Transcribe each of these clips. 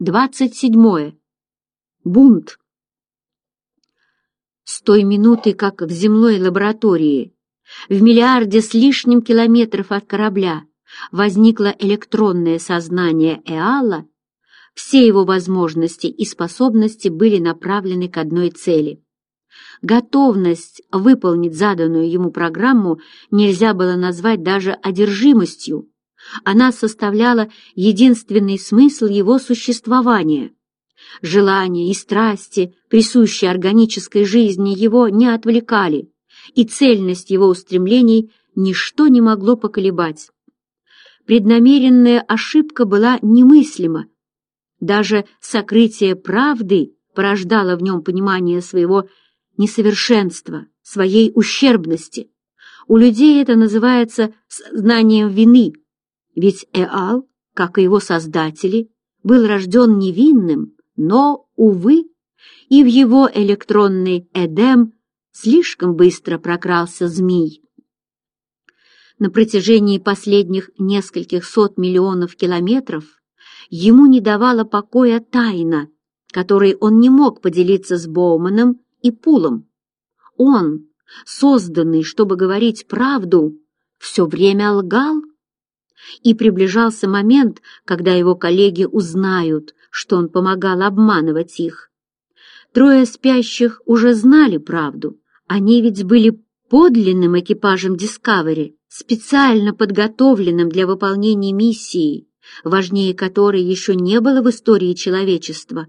Двадцать седьмое. Бунт. С той минуты, как в земной лаборатории, в миллиарде с лишним километров от корабля, возникло электронное сознание Эала, все его возможности и способности были направлены к одной цели. Готовность выполнить заданную ему программу нельзя было назвать даже одержимостью, она составляла единственный смысл его существования. Желания и страсти, присущие органической жизни, его не отвлекали, и цельность его устремлений ничто не могло поколебать. Преднамеренная ошибка была немыслима. Даже сокрытие правды порождало в нем понимание своего несовершенства, своей ущербности. У людей это называется знанием вины – ведь Эал, как и его создатели, был рожден невинным, но, увы, и в его электронный Эдем слишком быстро прокрался змей. На протяжении последних нескольких сот миллионов километров ему не давала покоя тайна, которой он не мог поделиться с Боуманом и Пулом. Он, созданный, чтобы говорить правду, все время лгал, и приближался момент, когда его коллеги узнают, что он помогал обманывать их. Трое спящих уже знали правду. Они ведь были подлинным экипажем «Дискавери», специально подготовленным для выполнения миссии, важнее которой еще не было в истории человечества.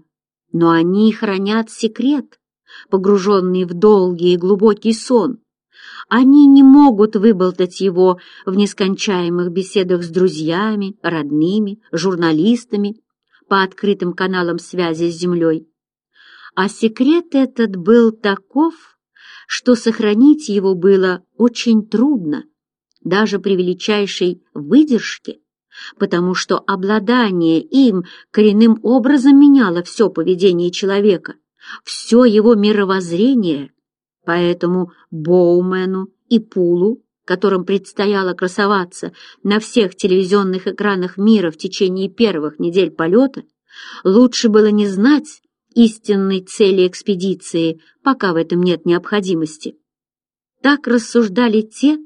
Но они хранят секрет, погруженный в долгий и глубокий сон, они не могут выболтать его в нескончаемых беседах с друзьями, родными, журналистами по открытым каналам связи с Землей. А секрет этот был таков, что сохранить его было очень трудно, даже при величайшей выдержке, потому что обладание им коренным образом меняло все поведение человека, все его мировоззрение – Поэтому Боумену и Пулу, которым предстояло красоваться на всех телевизионных экранах мира в течение первых недель полета, лучше было не знать истинной цели экспедиции, пока в этом нет необходимости. Так рассуждали те,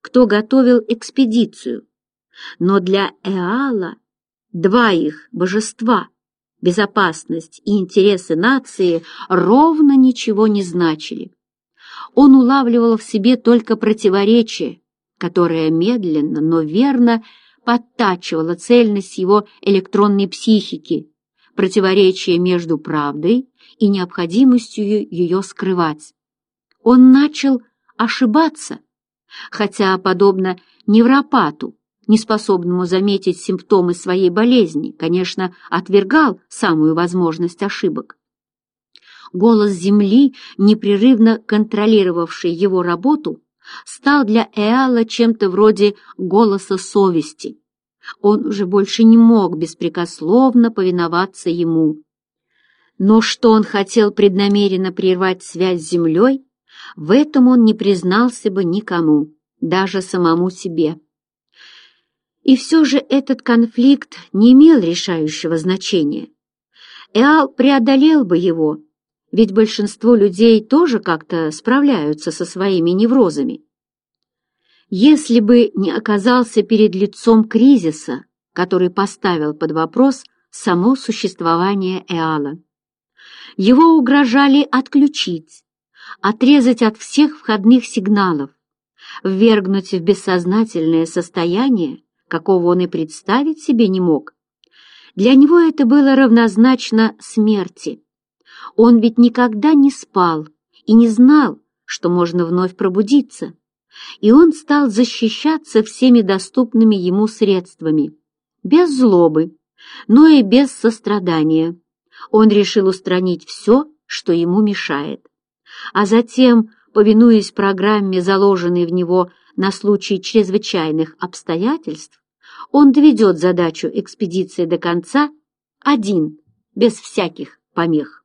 кто готовил экспедицию. Но для Эала два их божества, безопасность и интересы нации ровно ничего не значили он улавливал в себе только противоречие, которое медленно, но верно подтачивало цельность его электронной психики, противоречие между правдой и необходимостью ее скрывать. Он начал ошибаться, хотя, подобно невропату, неспособному заметить симптомы своей болезни, конечно, отвергал самую возможность ошибок. Голос земли, непрерывно контролировавший его работу, стал для Эала чем-то вроде голоса совести. Он уже больше не мог беспрекословно повиноваться ему. Но что он хотел преднамеренно прервать связь с землей, в этом он не признался бы никому, даже самому себе. И все же этот конфликт не имел решающего значения. Эал преодолел бы его, ведь большинство людей тоже как-то справляются со своими неврозами. Если бы не оказался перед лицом кризиса, который поставил под вопрос само существование Эала. Его угрожали отключить, отрезать от всех входных сигналов, ввергнуть в бессознательное состояние, какого он и представить себе не мог. Для него это было равнозначно смерти. Он ведь никогда не спал и не знал, что можно вновь пробудиться. И он стал защищаться всеми доступными ему средствами. Без злобы, но и без сострадания. Он решил устранить все, что ему мешает. А затем, повинуясь программе, заложенной в него на случай чрезвычайных обстоятельств, он доведет задачу экспедиции до конца один, без всяких помех.